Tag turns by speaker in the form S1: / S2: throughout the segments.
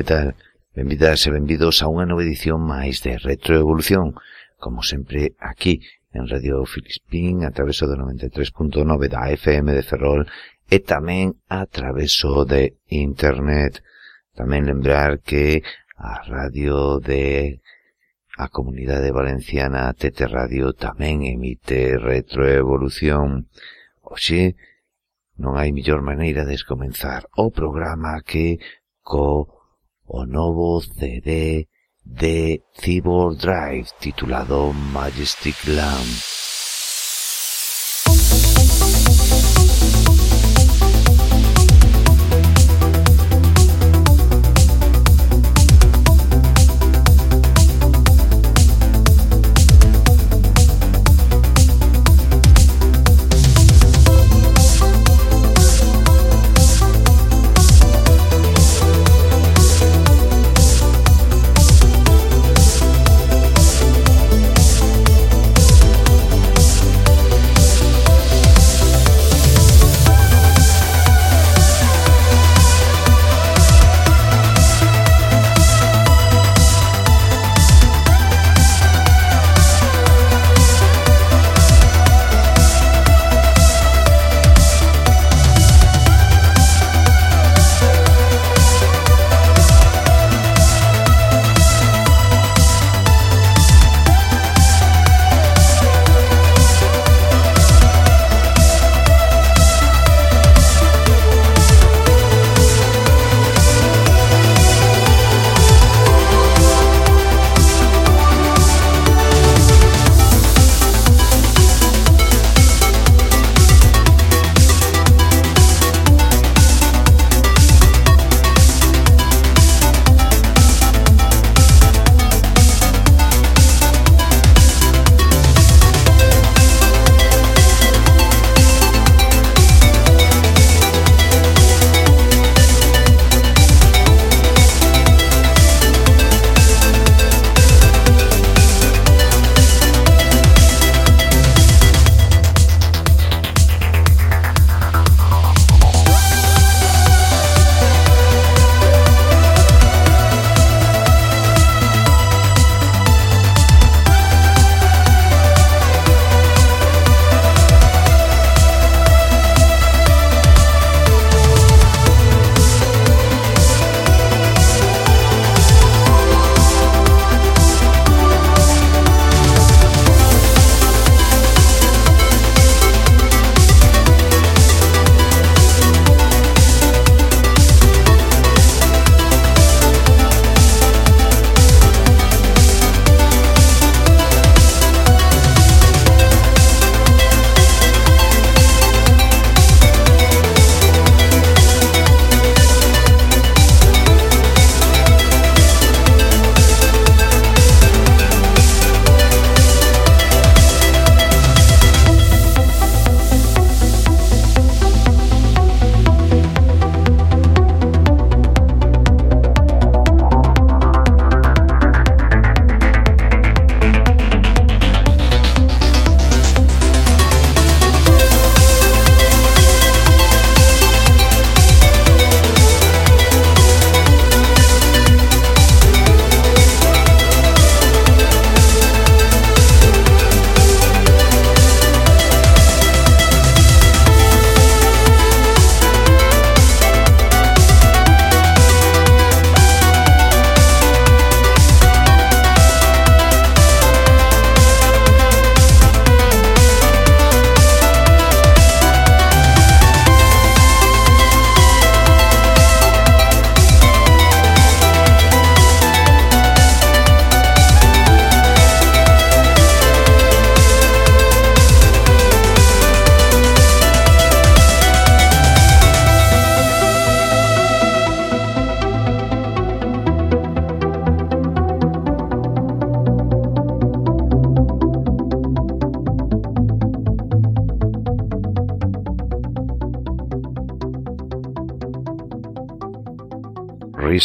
S1: que tal? Benvidas e benvidos a unha nova edición máis de Retroevolución, como sempre aquí en Radio Filispín, a traveso do 93.9 da FM de Ferrol e tamén a traveso de Internet. Tamén lembrar que a radio de a comunidade valenciana TT Radio tamén emite Retroevolución. Oxe, non hai mellor maneira de comenzar o programa que co o novo CD de Cyborg Drive titulado Majestic Lamp.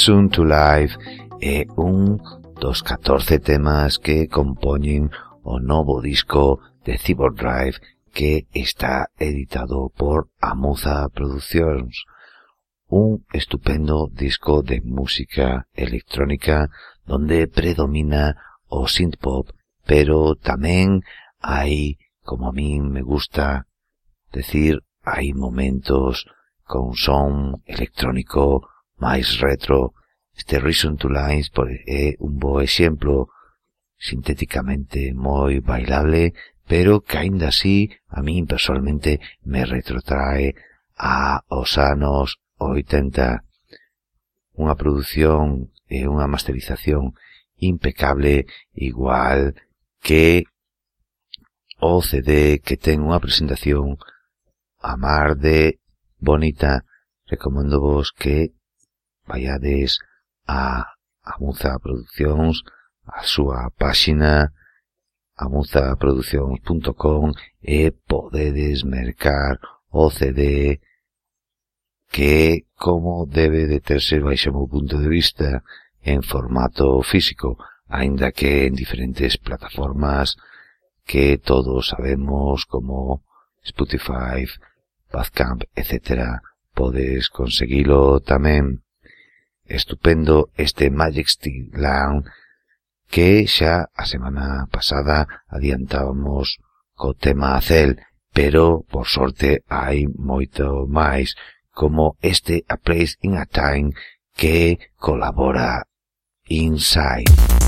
S1: Soon to Life é un dos 14 temas que compoñen o novo disco de Cyborg Drive que está editado por Amuza Productions. Un estupendo disco de música electrónica donde predomina o synthpop, pero tamén hai, como a min me gusta decir, hai momentos con son electrónico máis retro. Este Reason to Lines por, pois, é un bo exemplo sintéticamente moi bailable, pero que aínda así a min personalmente me retrotrae a os anos 80. Unha produción e unha masterización impecable igual que o CD que ten unha presentación a mar de bonita. Recomendo vos que vaiades a Amuza Producións, a súa páxina amuzaproduccións.com e podedes mercar o CD que como debe de terse baixo meu punto de vista en formato físico, aínda que en diferentes plataformas que todos sabemos como Spotify, Bandcamp, etc. Podes conseguilo tamén estupendo este Magic Steel Land que xa a semana pasada adiantábamos co tema acel, pero, por sorte, hai moito máis, como este A Place in a Time que colabora Inside.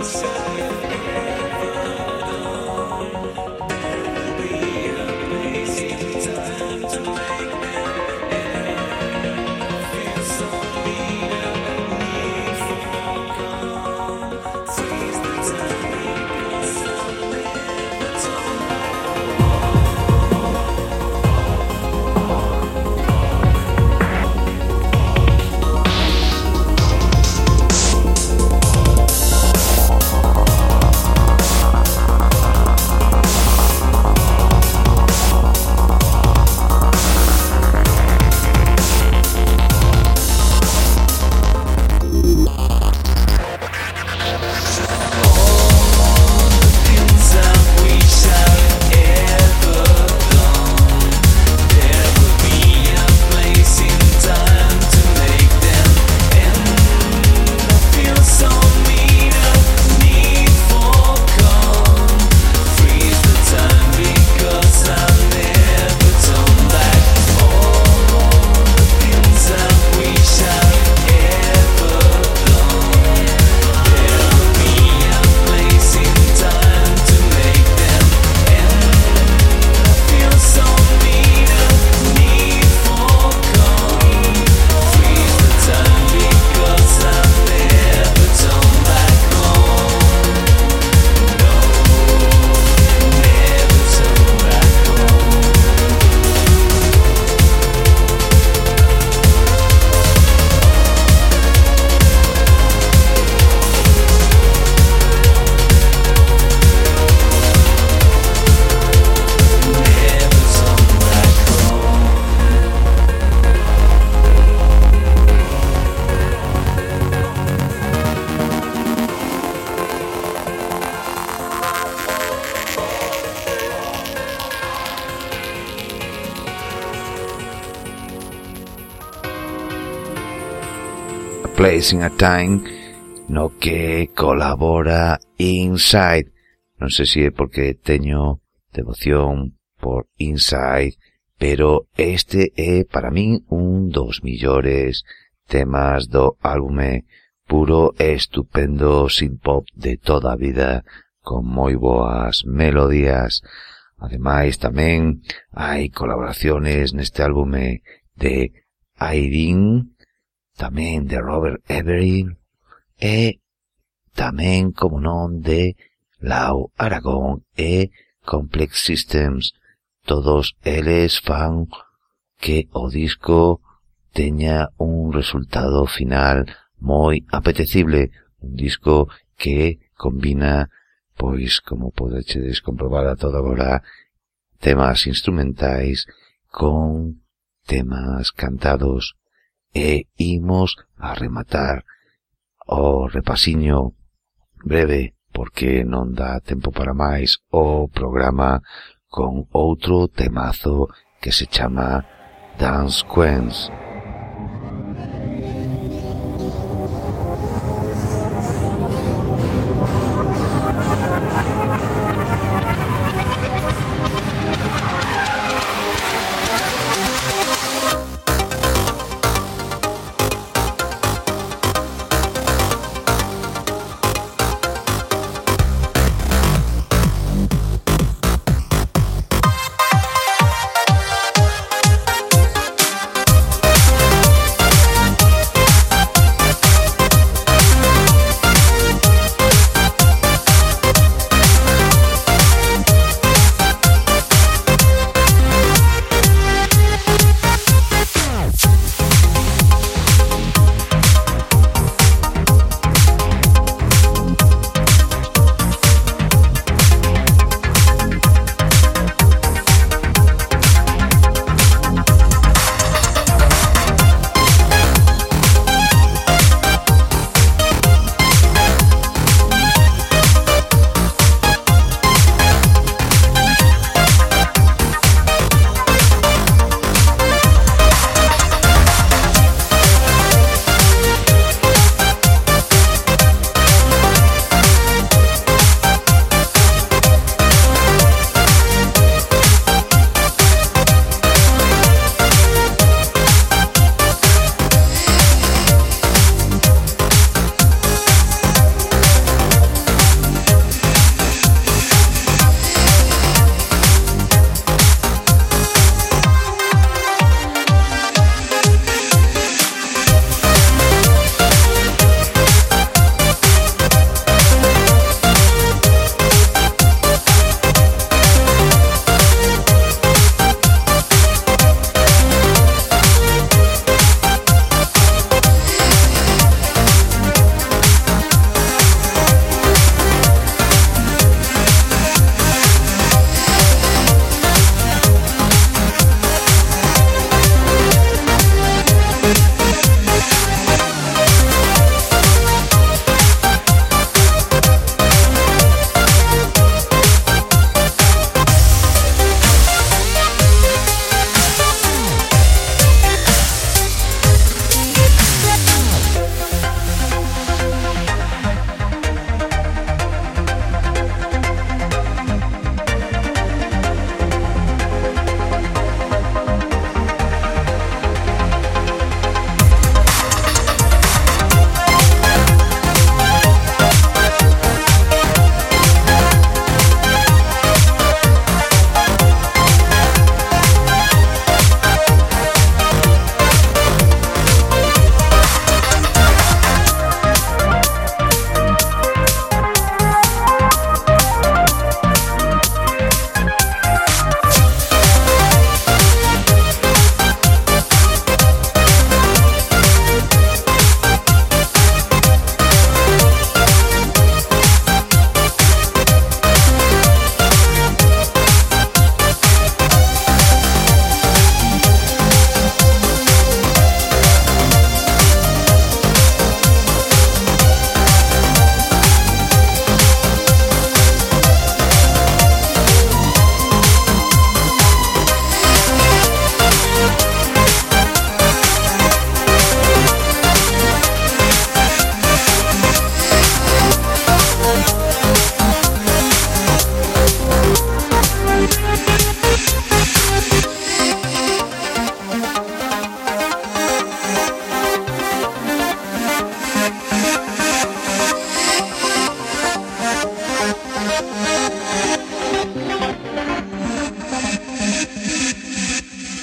S1: Deus. Racing a Time no que colabora Inside. Non sei se é porque teño devoción por Inside, pero este é para min un dos millores temas do álbume puro e estupendo synth-pop de toda a vida, con moi boas melodías. Ademais, tamén hai colaboraciones neste álbume de Irene, tamén de Robert Everett e tamén, como non, de Lau Aragón e Complex Systems. Todos eles fan que o disco teña un resultado final moi apetecible, un disco que combina, pois, como podedes comprobar a toda hora, temas instrumentais con temas cantados e imos a rematar o repasiño breve porque non dá tempo para máis o programa con outro temazo que se chama Dance Queens.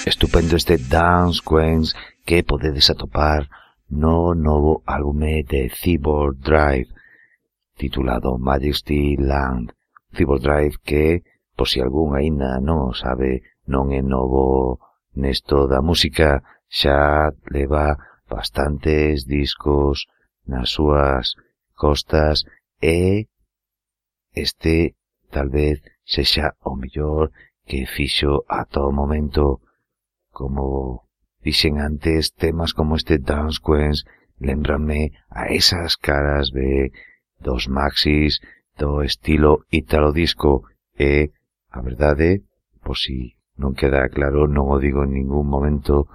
S1: Estupendo este Dance Queens que podedes atopar no novo álbume de Cyborg Drive titulado Majesty Land. Cyborg Drive que, por si algún aínda non sabe, non é novo nesto da música, xa leva bastantes discos nas súas costas e este tal vez sexa o mellor que fixo a todo momento como dixen antes temas como este Dance Queens lembrame a esas caras de dos maxis do estilo italo disco. E a verdade por si non queda claro non o digo en ningún momento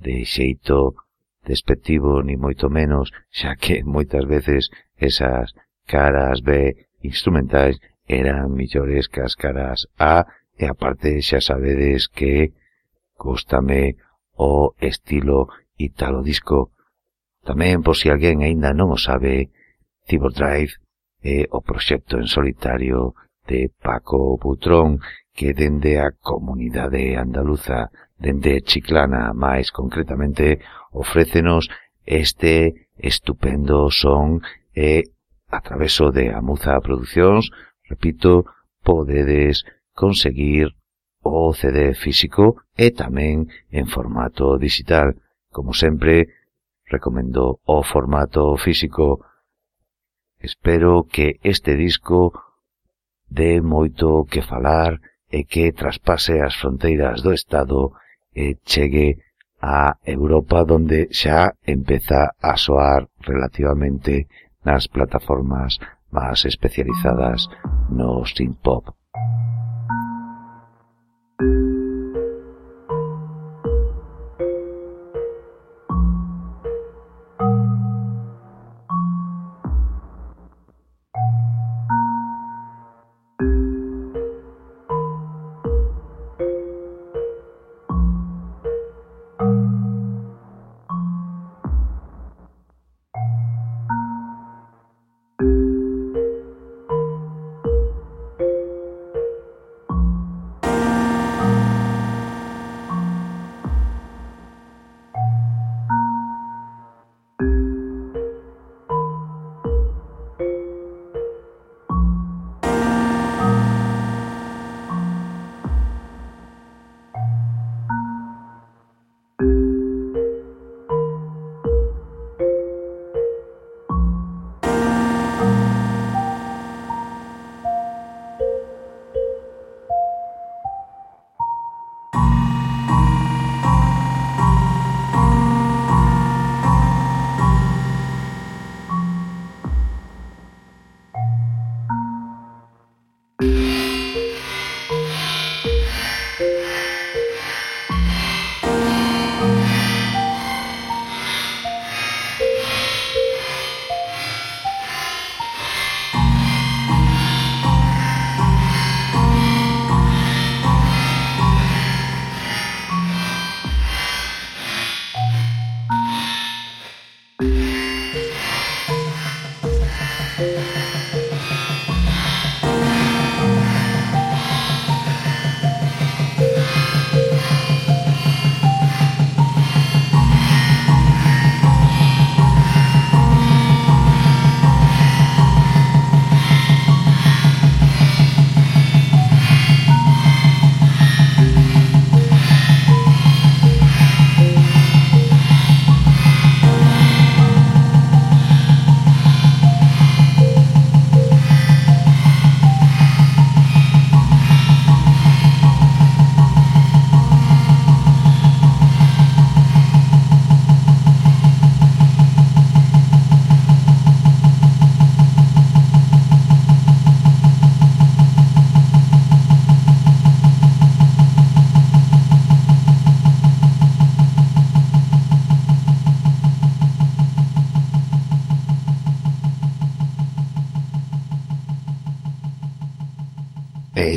S1: de xeito despectivo ni moito menos xa que moitas veces esas caras B instrumentais eran millores que as caras A e aparte xa sabedes que gustame o estilo italo disco. Tamén, por si alguén aínda non o sabe, Tibor Drive é o proxecto en solitario de Paco Butrón que dende a comunidade andaluza, dende Chiclana máis concretamente, ofrécenos este estupendo son e a traveso de Amuza Producións, repito, podedes conseguir o CD físico e tamén en formato digital. Como sempre, recomendo o formato físico. Espero que este disco dé moito que falar e que traspase as fronteiras do Estado e chegue a Europa donde xa empeza a soar relativamente las plataformas más especializadas no synth pop.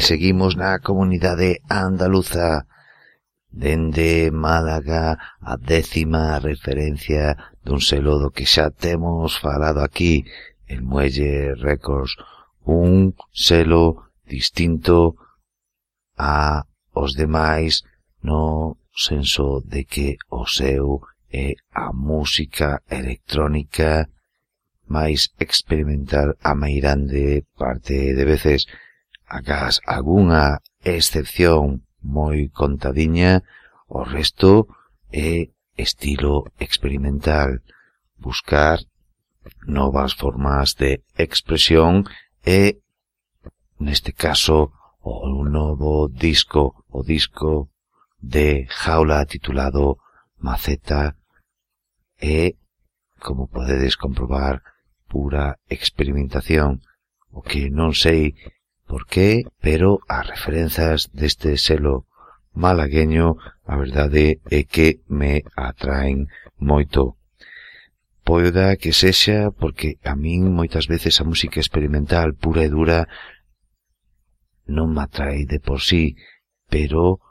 S1: seguimos na comunidade andaluza. Dende Málaga a décima referencia dun selo do que xa temos falado aquí, el Muelle Records, un selo distinto a os demais no senso de que o seu é a música electrónica máis experimental a meirande parte de veces agás algunha excepción moi contadiña, o resto é estilo experimental, buscar novas formas de expresión e, neste caso, o novo disco, o disco de jaula titulado Maceta e, como podedes comprobar, pura experimentación, o que non sei por qué, pero as referenzas deste selo malagueño a verdade é que me atraen moito. Poida que sexa porque a min moitas veces a música experimental pura e dura non me atrae de por sí, pero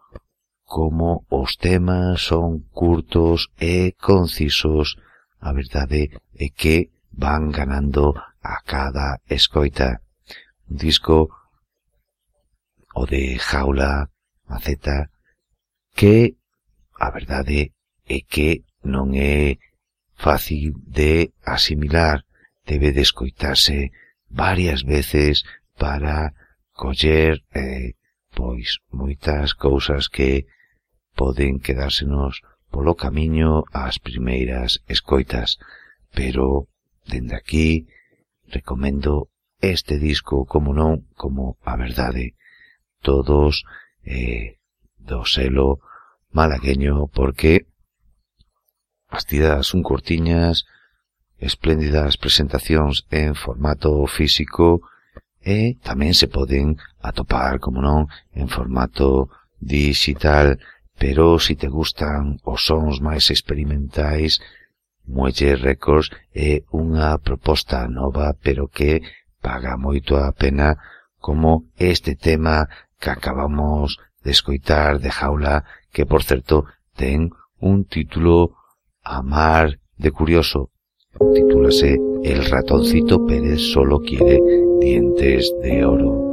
S1: como os temas son curtos e concisos, a verdade é que van ganando a cada escoita. Un disco o de jaula, maceta, que a verdade é que non é fácil de asimilar, debe de escoitarse varias veces para coller eh, pois moitas cousas que poden quedársenos polo camiño ás primeiras escoitas, pero dende aquí recomendo este disco como non como a verdade todos eh, do selo malagueño porque as tiradas un cortiñas, espléndidas presentacións en formato físico e tamén se poden atopar, como non, en formato digital, pero se si te gustan os sons máis experimentais, Muelle Records é unha proposta nova pero que paga moito a pena como este tema que acabamos de escoitar de Jaula, que por certo ten un título Amar de curioso. Titúlase El ratoncito Pérez solo quiere dientes de oro.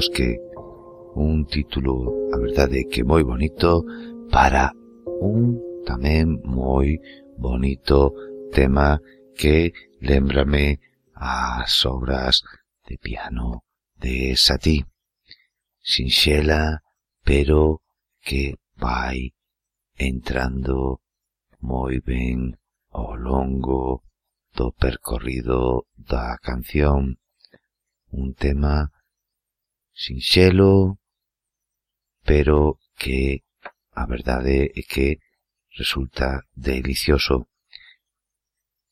S1: Bosque, un título, a verdade, que moi bonito para un tamén moi bonito tema que lembrame as obras de piano de Satí. Sinxela, pero que vai entrando moi ben ao longo do percorrido da canción. Un tema sinxelo, pero que a verdade é que resulta delicioso.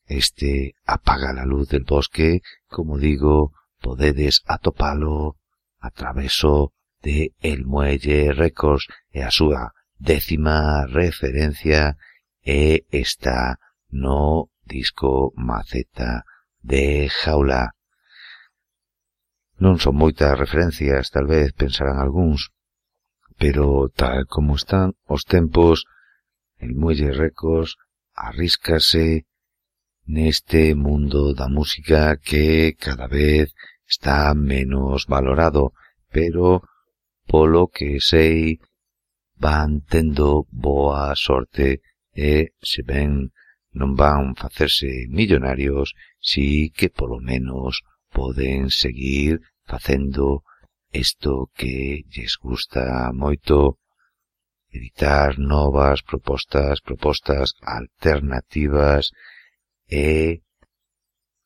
S1: Este apaga la luz del bosque, como digo, podedes atopalo a traveso de El Muelle Records e a súa décima referencia e está no disco maceta de jaula. Non son moitas referencias, tal vez pensarán algúns, pero tal como están os tempos, el Muelle Records arriscase neste mundo da música que cada vez está menos valorado, pero polo que sei van tendo boa sorte e, se ben, non van facerse millonarios, si que polo menos poden seguir facendo isto que lles gusta moito, evitar novas propostas, propostas alternativas e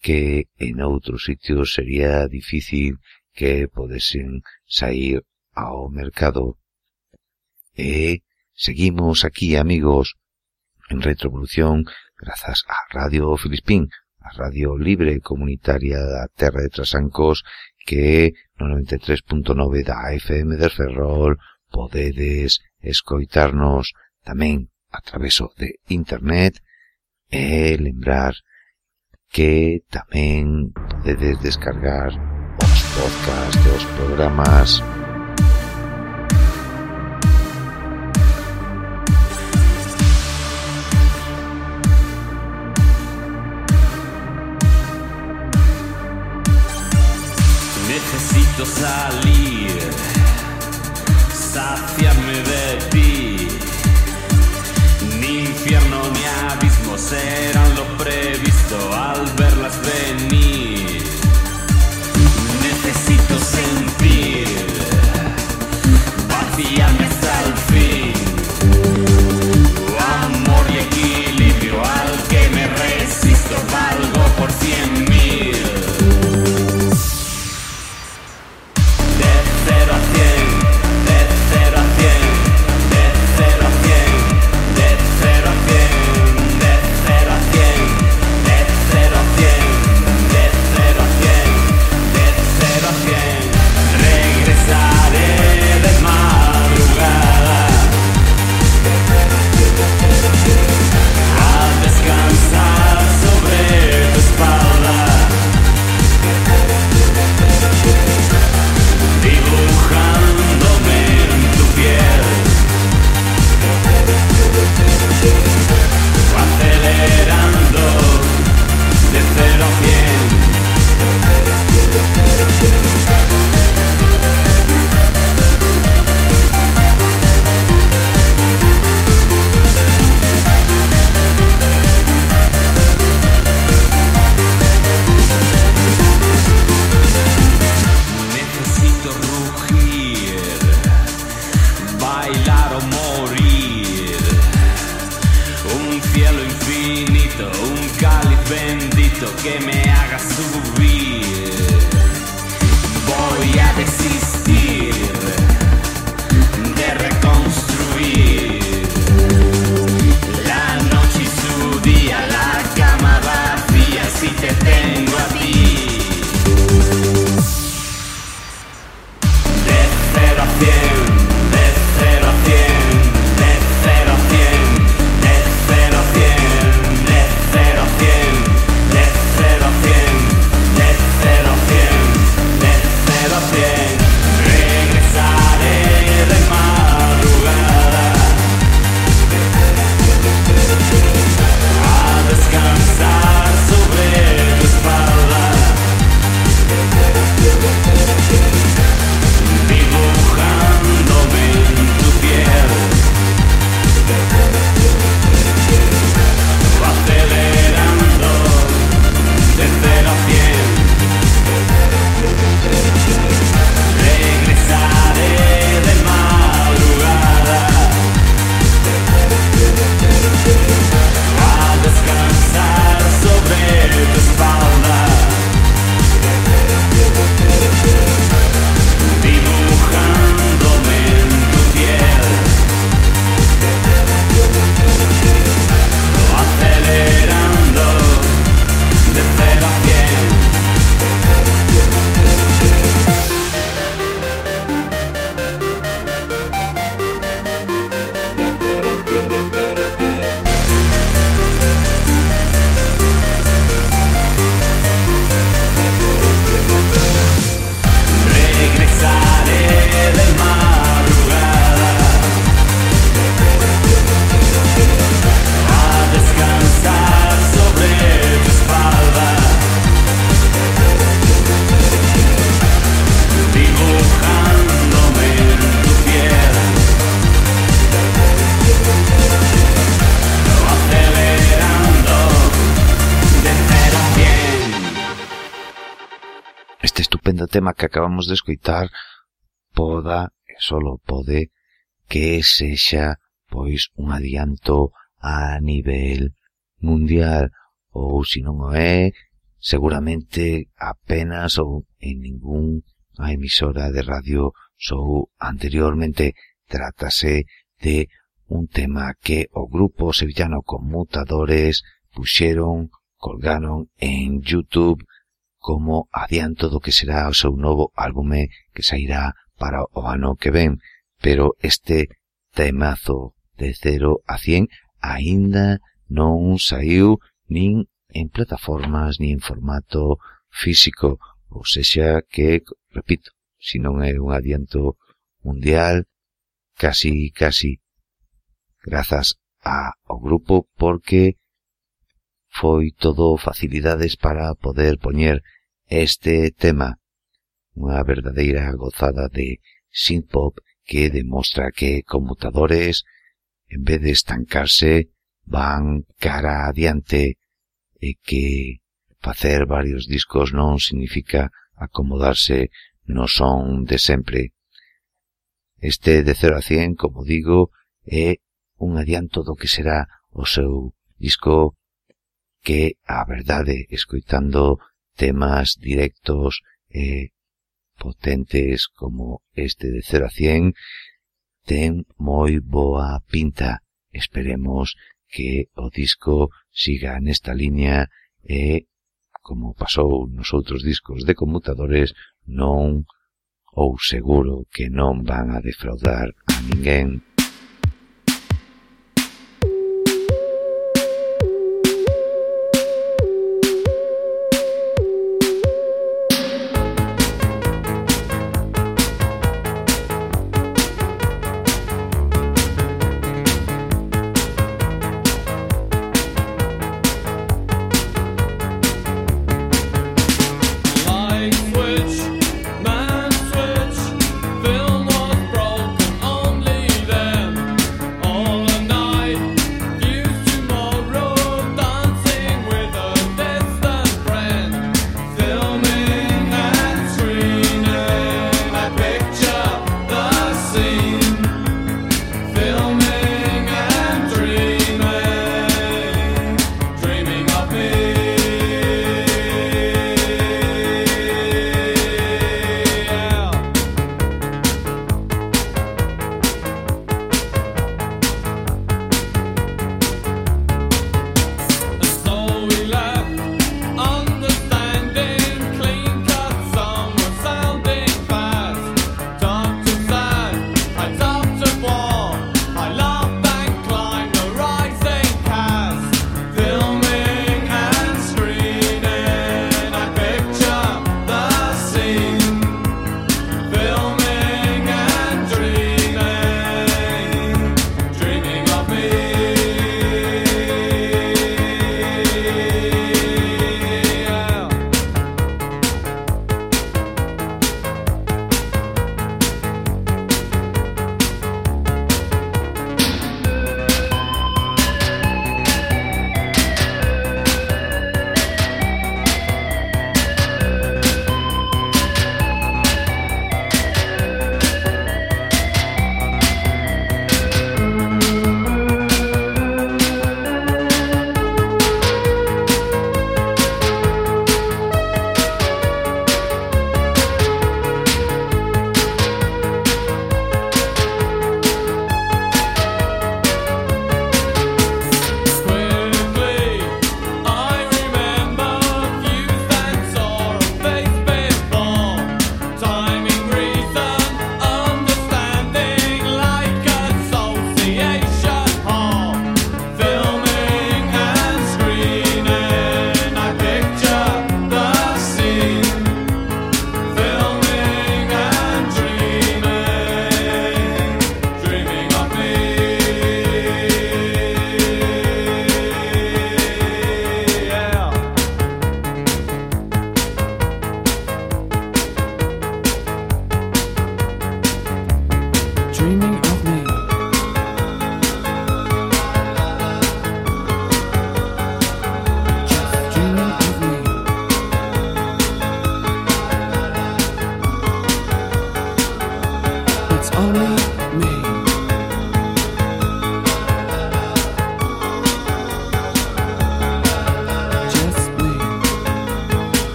S1: que en outros sitios sería difícil que podesen sair ao mercado. E seguimos aquí, amigos, en Retrovolución, grazas a Radio Filispín, a Radio Libre Comunitaria da Terra de Trasancos que é no 93.9 da FM de Ferrol podedes escoitarnos tamén a traveso de internet e lembrar que tamén podedes descargar os podcasts e os programas
S2: Eu sali.
S1: estupendo tema que acabamos de escoitar poda e solo pode que sexa pois un adianto a nivel mundial. Ou se non o é seguramente apenas ou en ningún a emisora de radio sou anteriormente. Trátase de un tema que o grupo sevillano Conmutadores puxeron, colgaron en Youtube como adianto do que será o seu novo álbume que sairá para o ano que ven, pero este temazo de 0 a 100 aínda non saiu nin en plataformas nin en formato físico, ou sexa que, repito, si non é un adianto mundial, casi, casi, grazas ao grupo, porque foi todo facilidades para poder poñer este tema, unha verdadeira gozada de synth-pop que demostra que conmutadores, en vez de estancarse, van cara adiante e que facer varios discos non significa acomodarse no son de sempre. Este de 0 a 100, como digo, é un adianto do que será o seu disco que a verdade escoitando temas directos e eh, potentes como este de 0 a 100 ten moi boa pinta. Esperemos que o disco siga nesta liña e, como pasou nos outros discos de conmutadores, non ou seguro que non van a defraudar a ninguén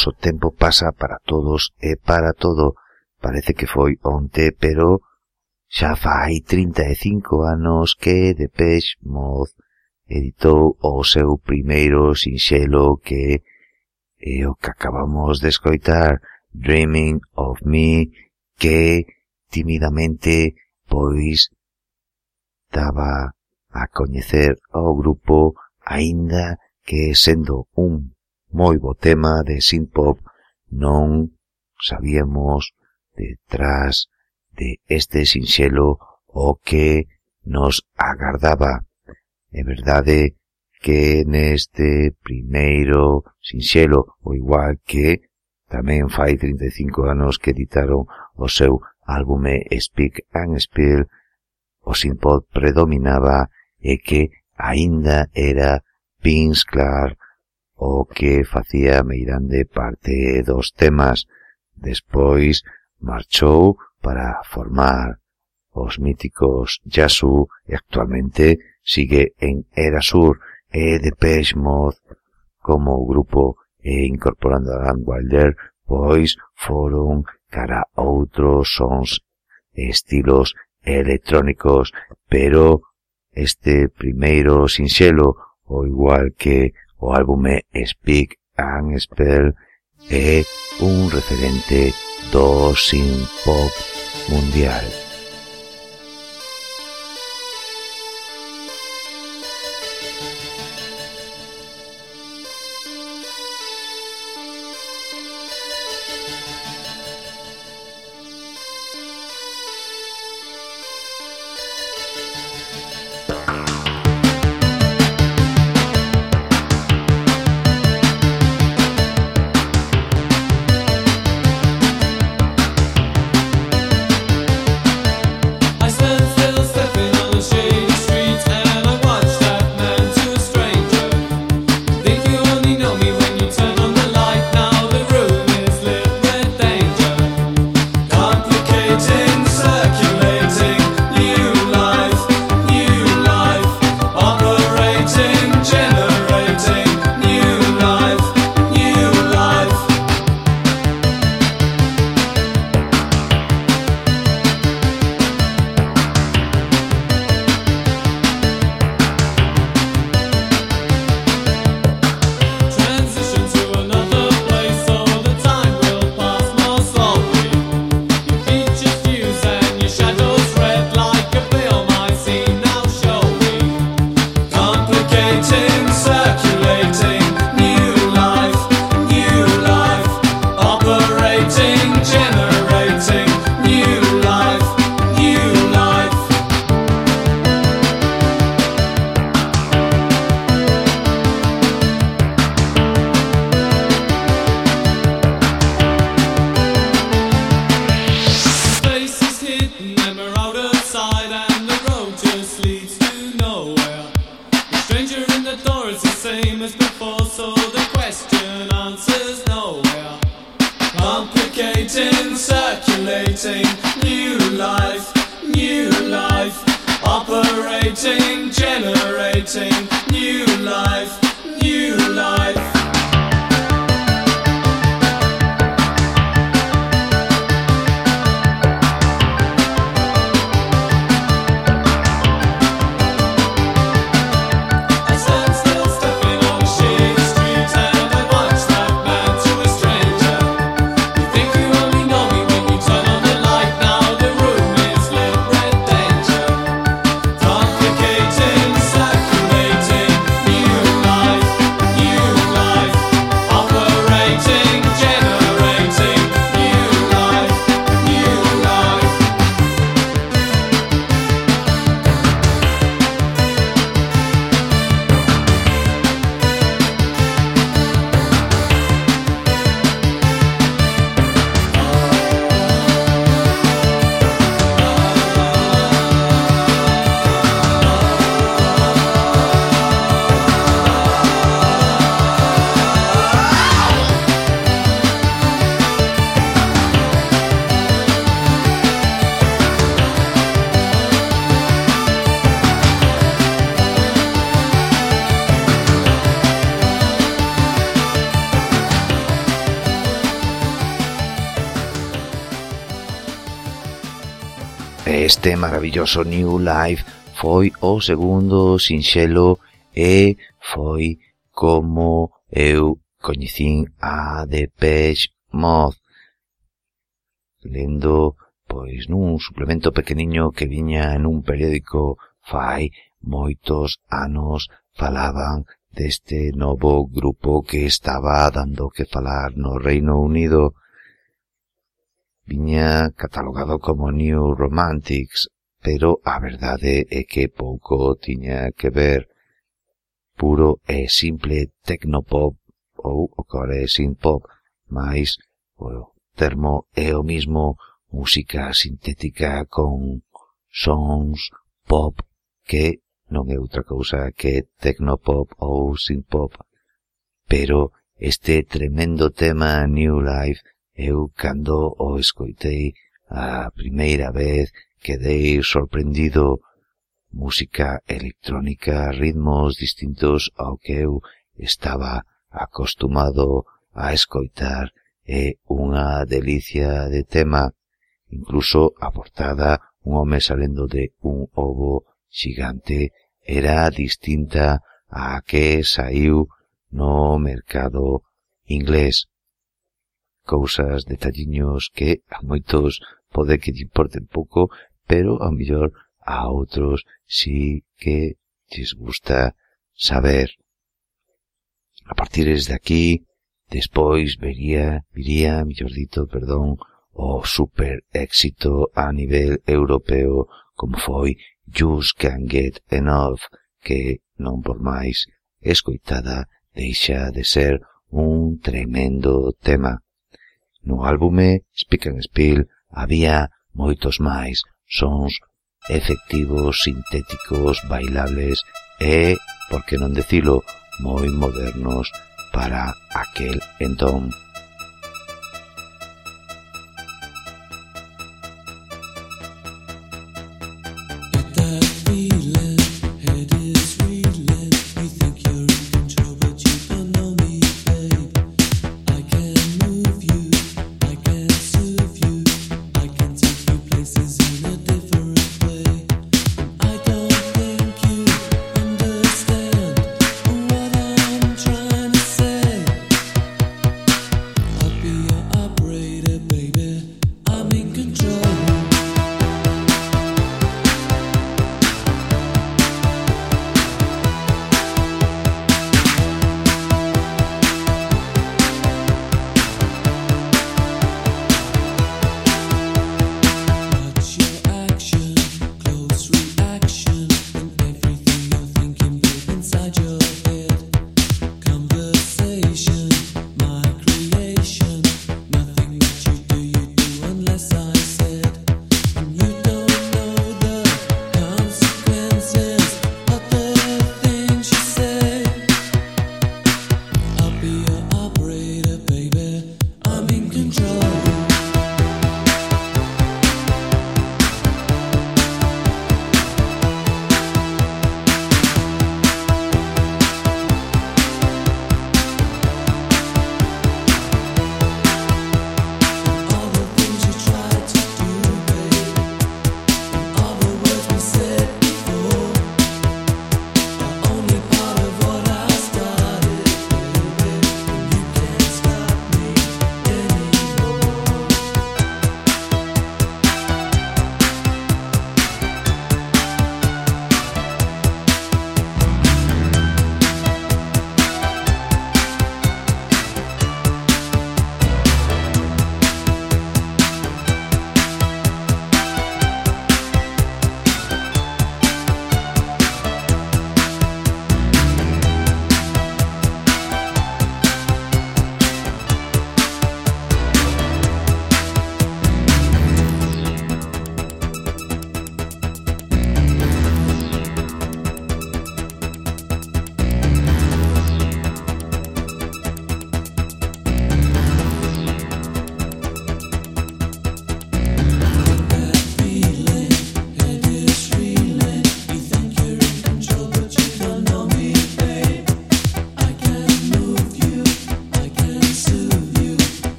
S1: todos, o tempo pasa para todos e para todo. Parece que foi onte, pero xa fai 35 anos que Depeche Mode editou o seu primeiro sinxelo que é o que acabamos de escoitar, Dreaming of Me, que timidamente pois daba a coñecer ao grupo aínda que sendo un moi bo tema de synthpop non sabíamos detrás de este sinxelo o que nos agardaba. É verdade que neste primeiro sinxelo, o igual que tamén fai 35 anos que editaron o seu álbume Speak and Spill, o synthpop predominaba e que aínda era Vince Clark o que facía meirande parte dos temas. Despois marchou para formar os míticos Yasu e actualmente sigue en Erasur e Depeche Mode como grupo e incorporando a Dan Wilder pois foron cara a outros sons estilos electrónicos pero este primeiro sinxelo, o igual que O álbume Speak and Spell é un referente do synth pop mundial. before, so the question answers nowhere.
S3: Complicating, circulating, new life, new life. Operating, generating, new life.
S1: este maravilloso New Life foi o segundo sinxelo e foi como eu coñecín a Depeche Mode lendo pois nun suplemento pequeniño que viña nun periódico fai moitos anos falaban deste novo grupo que estaba dando que falar no Reino Unido viña catalogado como New Romantics, pero a verdade é que pouco tiña que ver. Puro e simple tecnopop ou o que é synthpop, mais o termo é o mismo música sintética con sons pop que non é outra cousa que tecnopop ou synthpop, pero este tremendo tema New Life Eu, cando o escoitei a primeira vez, quedei sorprendido. Música electrónica, ritmos distintos ao que eu estaba acostumado a escoitar é unha delicia de tema. Incluso a portada, un home salendo de un ovo xigante, era distinta a que saiu no mercado inglés cousas, detalliños que a moitos pode que lle importen pouco, pero ao mellor a outros sí que lles gusta saber. A partir de aquí, despois vería, viría, mellor dito, perdón, o super éxito a nivel europeo como foi Just Can Get Enough, que non por máis escoitada deixa de ser un tremendo tema. No álbume Speak and Spill había moitos máis sons efectivos, sintéticos, bailables e, por que non decilo, moi modernos para aquel entón.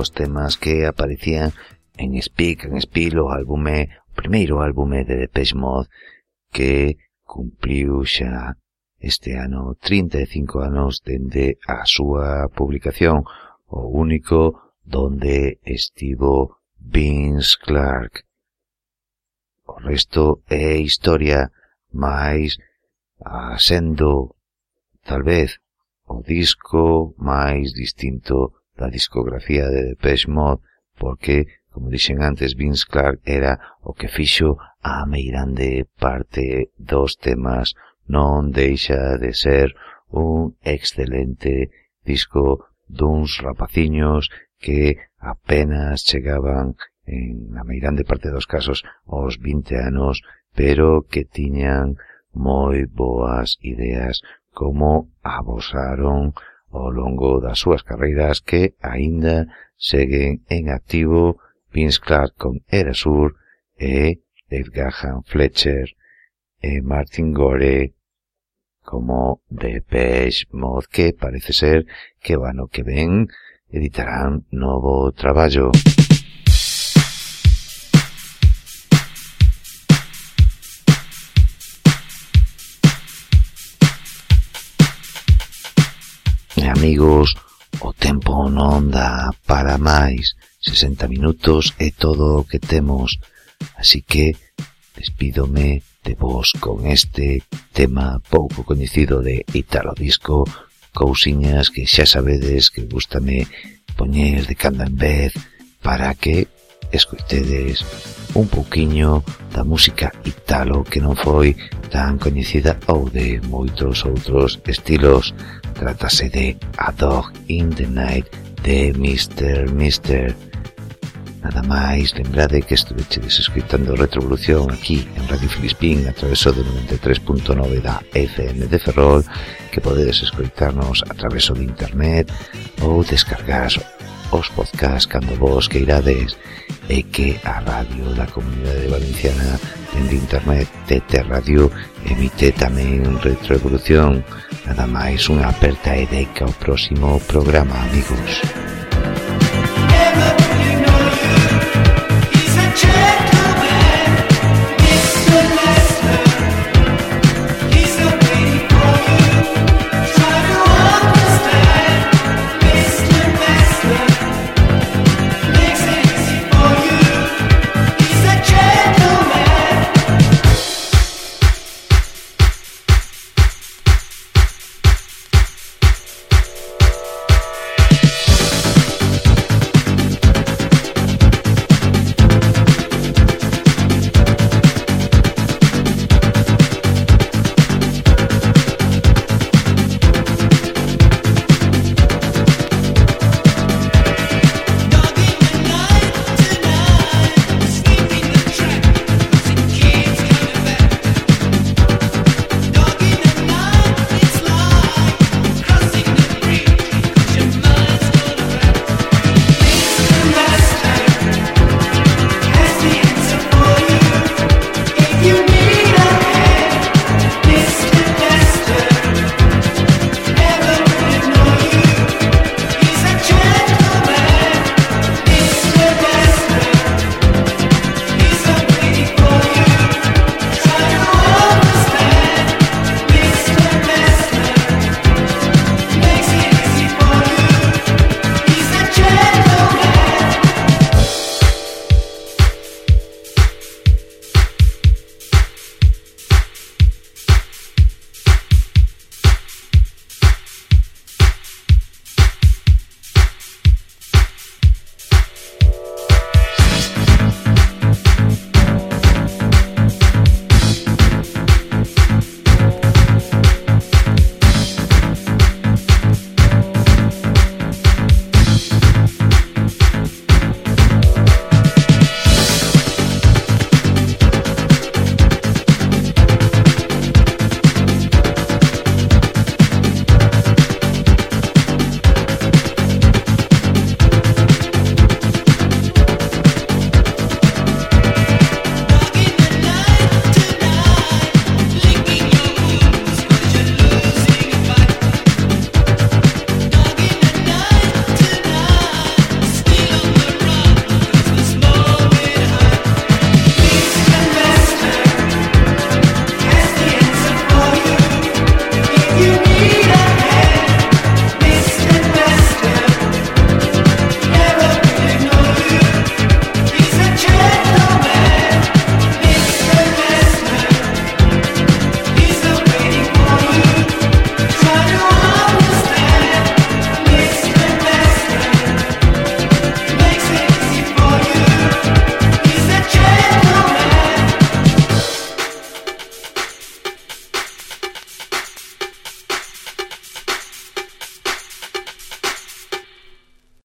S1: dos temas que aparecían en Speak and Speak, o álbume, o primeiro álbume de Depeche Mode que cumpliu xa este ano 35 anos dende a súa publicación, o único donde estivo Vince Clark. O resto é historia, máis sendo, tal vez, o disco máis distinto da discografía de Depeche Mode porque, como dixen antes, Vince Clark era o que fixo a meirande parte dos temas non deixa de ser un excelente disco duns rapaciños que apenas chegaban en a meirande parte dos casos aos 20 anos, pero que tiñan moi boas ideas como abosaron ao longo das súas carreiras que aínda seguen en activo Vince Clark con Erasur e Dave Gahan Fletcher e Martin Gore como Depeche Mode que parece ser que vano que ven editarán novo traballo. amigos, o tempo non dá para máis 60 minutos é todo o que temos. Así que despídome de vos con este tema pouco coñecido de Italo Disco Cousiñas que xa sabedes que gustame poñer de cando en vez Para que escoitedes un pouquiño da música italo que non foi tan coñecida ou de moitos outros estilos. Trátase de A Dog in the Night de Mr. Mister. Nada máis, lembrade que estuvechedes escritando Retrovolución aquí en Radio Filispín a través do 93.9 da FM de Ferrol, que podedes escoitarnos a través de internet ou descargar os podcast cando vos queirades e que a radio da Comunidade Valenciana dende internet TT Radio emite tamén retroevolución. Nada máis unha aperta e deca ao próximo programa amigos.